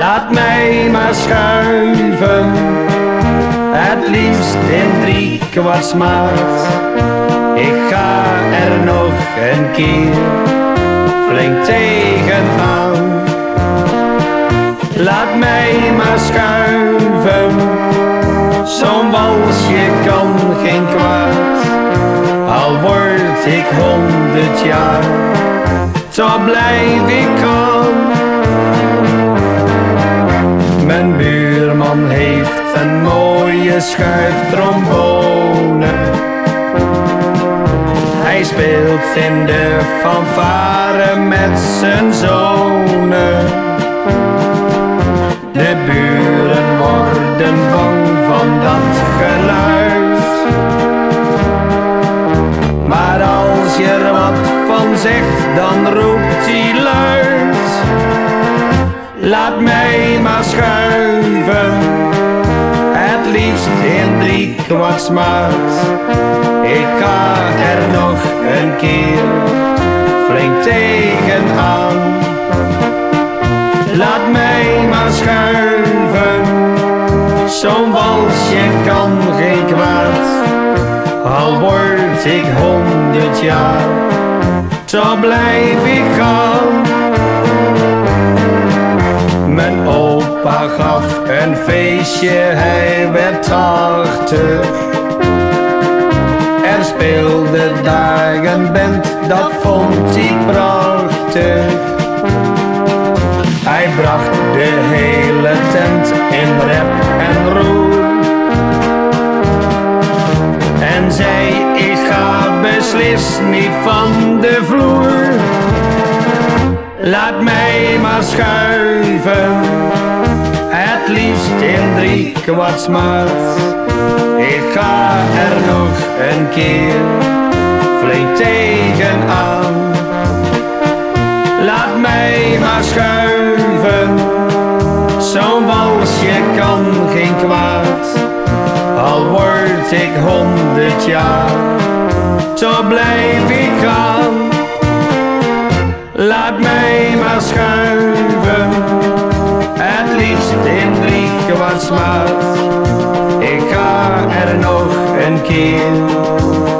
Laat mij maar schuiven, het liefst in drie kwart maat. Ik ga er nog een keer flink tegenaan. Laat mij maar schuiven, zo'n walsje kan geen kwaad. Al word ik honderd jaar, zo blijf ik kalm. Schuiftrombone. Hij speelt in de fanfare met zijn zonen. De buren worden bang van dat geluid. Maar als je er wat van zegt, dan roept hij luid. Laat mij drie kwart maat. Ik ga er nog een keer flink tegenaan. Laat mij maar schuiven, zo'n walsje kan geen kwaad. Al word ik honderd jaar, zo blijf ik gaan. Mijn opa gaf een feestje, hij werd tachtig. Er speelde daar een band, dat vond hij prachtig. Hij bracht de hele tent in rep en roer. En zei, ik ga beslist niet van de vloer. Laat mij maar schuiven, in drie kwart maat. Ik ga er nog een keer flink tegenaan. Laat mij maar schuiven, zo'n walsje kan geen kwaad. Al word ik honderd jaar, zo blijf ik gaan. Laat mij maar schuiven, Ik ga er nog een keer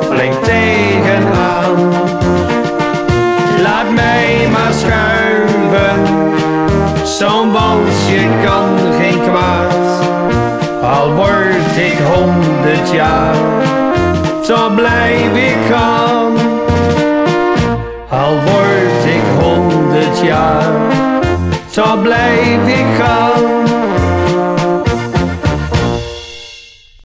flink tegenaan. Laat mij maar schuiven, zo'n walsje kan geen kwaad. Al word ik honderd jaar, zo blijf ik gaan. Al word ik honderd jaar, zo blijf ik gaan.